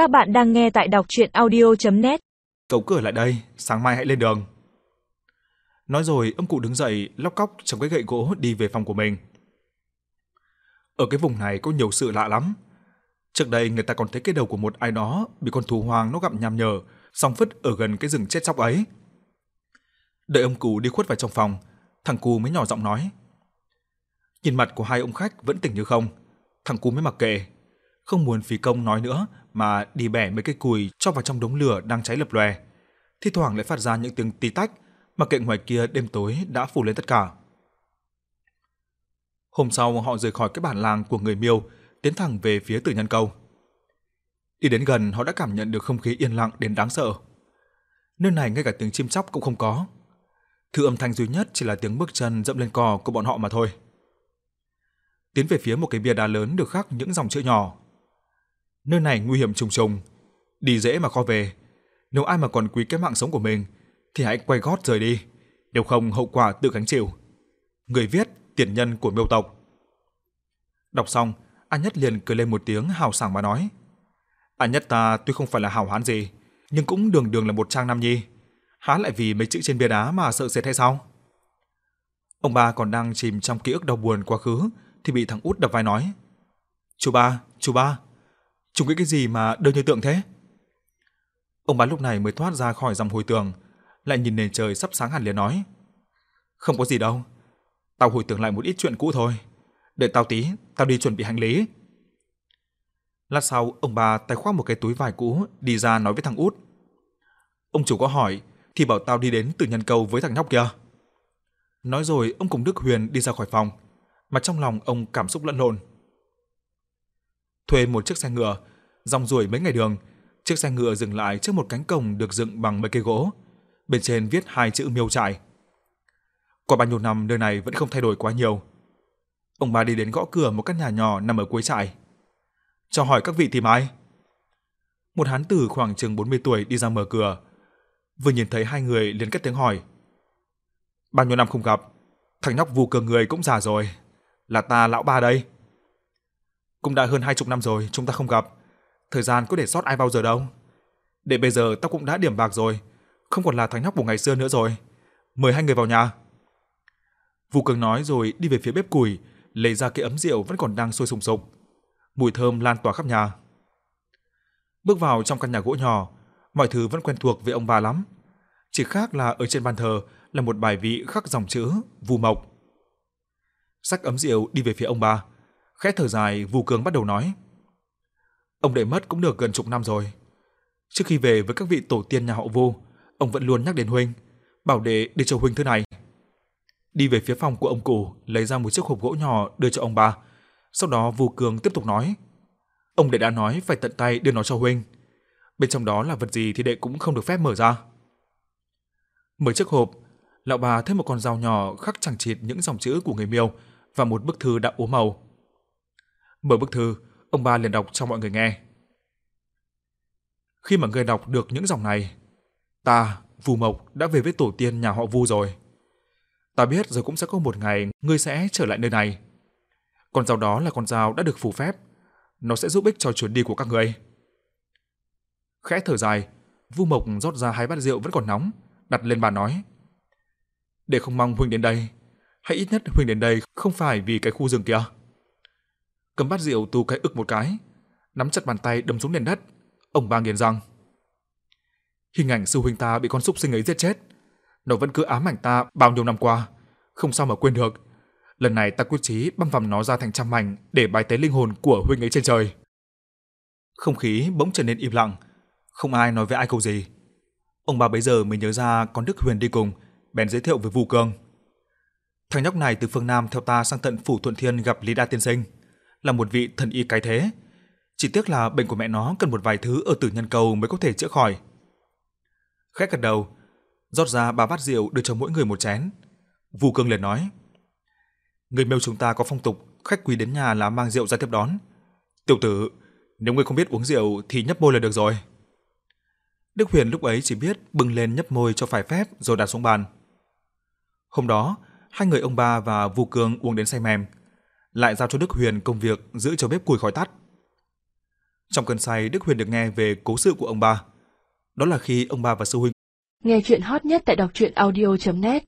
Các bạn đang nghe tại đọc audio net Cậu cửa lại đây, sáng mai hãy lên đường. Nói rồi, ông cụ đứng dậy, lóc cóc trong cái gậy gỗ đi về phòng của mình. Ở cái vùng này có nhiều sự lạ lắm. Trước đây người ta còn thấy cái đầu của một ai đó bị con thú hoang nó gặm nham nhở, xong phất ở gần cái rừng chết chóc ấy. Đợi ông cụ đi khuất vào trong phòng, thằng cu mới nhỏ giọng nói. Nhìn mặt của hai ông khách vẫn tỉnh như không, thằng cu mới mặc kệ, không muốn phí công nói nữa mà đi bẻ mấy cây cùi cho vào trong đống lửa đang cháy lập lòe. Thi thoảng lại phát ra những tiếng tí tách, mà kệ ngoài kia đêm tối đã phủ lên tất cả. Hôm sau họ rời khỏi cái bản làng của người Miêu, tiến thẳng về phía Tử Nhân Câu. Đi đến gần họ đã cảm nhận được không khí yên lặng đến đáng sợ. Nơi này ngay cả tiếng chim chóc cũng không có. Thứ âm thanh duy nhất chỉ là tiếng bước chân dẫm lên cỏ của bọn họ mà thôi. Tiến về phía một cái bia đá lớn được khắc những dòng chữ nhỏ. Nơi này nguy hiểm trùng trùng, đi dễ mà khó về. Nếu ai mà còn quý cái mạng sống của mình thì hãy quay gót rời đi, nếu không hậu quả tự gánh chịu. Người viết tiền nhân của miêu tộc. Đọc xong, An Nhất liền cười lên một tiếng hào sảng mà nói: "An Nhất ta tuy không phải là hào hán gì, nhưng cũng đường đường là một trang nam nhi, há lại vì mấy chữ trên bia đá mà sợ sệt hay sao?" Ông ba còn đang chìm trong ký ức đau buồn quá khứ thì bị thằng út đập vai nói: "Chú ba, chú ba, chúng nghĩ cái gì mà đơn như tượng thế?" Ông bán lúc này mới thoát ra khỏi dòng hồi tường, lại nhìn nền trời sắp sáng hẳn liền nói: "Không có gì đâu, tao hồi tưởng lại một ít chuyện cũ thôi, đợi tao tí, tao đi chuẩn bị hành lý." Lát sau, ông bà tay khoác một cái túi vải cũ đi ra nói với thằng út: "Ông chủ có hỏi thì bảo tao đi đến từ nhân cầu với thằng nhóc kia." Nói rồi, ông cùng Đức Huyền đi ra khỏi phòng, mà trong lòng ông cảm xúc lẫn lộn. Thuê một chiếc xe ngựa, dòng ruổi mấy ngày đường, chiếc xe ngựa dừng lại trước một cánh cổng được dựng bằng mấy cây gỗ, bên trên viết hai chữ miêu trại. Qua bao nhiêu năm nơi này vẫn không thay đổi quá nhiều. Ông bà đi đến gõ cửa một căn nhà nhỏ nằm ở cuối trại. Cho hỏi các vị tìm ai? Một hán tử khoảng chừng 40 tuổi đi ra mở cửa. Vừa nhìn thấy hai người liền cất tiếng hỏi. Bao nhiêu năm không gặp, thằng nhóc vù cờ người cũng già rồi, là ta lão ba đây. Cũng đã hơn hai chục năm rồi chúng ta không gặp, thời gian có để sót ai bao giờ đâu. Để bây giờ tao cũng đã điểm bạc rồi, không còn là thằng nhóc của ngày xưa nữa rồi. Mời hai người vào nhà. vũ Cường nói rồi đi về phía bếp củi, lấy ra cái ấm rượu vẫn còn đang sôi sùng sục. Mùi thơm lan tỏa khắp nhà. Bước vào trong căn nhà gỗ nhỏ, mọi thứ vẫn quen thuộc với ông bà lắm. Chỉ khác là ở trên bàn thờ là một bài vị khắc dòng chữ Vu Mộc. Sắc ấm rượu đi về phía ông bà, khẽ thở dài, Vu Cường bắt đầu nói: "Ông đệ mất cũng được gần chục năm rồi. Trước khi về với các vị tổ tiên nhà họ Vu, ông vẫn luôn nhắc đến huynh, bảo đệ để cho huynh thứ này." Đi về phía phòng của ông cụ, lấy ra một chiếc hộp gỗ nhỏ đưa cho ông bà. Sau đó Vu Cường tiếp tục nói: "Ông đệ đã nói phải tận tay đưa nó cho huynh. Bên trong đó là vật gì thì đệ cũng không được phép mở ra." Mở chiếc hộp, lão bà thấy một con dao nhỏ khắc chẳng chịt những dòng chữ của người Miêu và một bức thư đã úa màu. Mở bức thư, ông ba liền đọc cho mọi người nghe. Khi mà người đọc được những dòng này, ta, Vu Mộc đã về với tổ tiên nhà họ Vu rồi. Ta biết rồi cũng sẽ có một ngày ngươi sẽ trở lại nơi này. Con dao đó là con dao đã được phù phép, nó sẽ giúp ích cho chuyến đi của các ngươi. Khẽ thở dài, Vu Mộc rót ra hai bát rượu vẫn còn nóng, đặt lên bàn nói: "Để không mong huynh đến đây, hãy ít nhất huynh đến đây không phải vì cái khu rừng kia." Cầm bát rượu tu cái ức một cái, nắm chặt bàn tay đấm xuống nền đất, ông ba nghiến răng. Hình ảnh sư huynh ta bị con súc sinh ấy giết chết, nó vẫn cứ ám ảnh ta bao nhiêu năm qua, không sao mà quên được. Lần này ta quyết chí băm vằm nó ra thành trăm mảnh để bài tế linh hồn của huynh ấy trên trời. Không khí bỗng trở nên im lặng, không ai nói với ai câu gì. Ông bà bấy giờ mới nhớ ra con Đức Huyền đi cùng, bèn giới thiệu với Vu Cương. Thằng nhóc này từ phương Nam theo ta sang tận phủ Thuận Thiên gặp Lý Đa tiên sinh, là một vị thần y cái thế. Chỉ tiếc là bệnh của mẹ nó cần một vài thứ ở Tử Nhân Cầu mới có thể chữa khỏi. Khẽ gật đầu, rót ra ba bát rượu đưa cho mỗi người một chén. Vu Cương liền nói: "Người Miêu chúng ta có phong tục khách quý đến nhà là mang rượu ra tiếp đón. Tiểu tử, nếu ngươi không biết uống rượu thì nhấp môi là được rồi." Đức Huyền lúc ấy chỉ biết bưng lên nhấp môi cho phải phép rồi đặt xuống bàn. Hôm đó, hai người ông ba và Vu Cương uống đến say mềm, lại giao cho Đức Huyền công việc giữ cho bếp củi khói tắt. Trong cơn say, Đức Huyền được nghe về cố sự của ông ba. Đó là khi ông ba và sư huynh Nghe chuyện hot nhất tại đọc truyện audio.net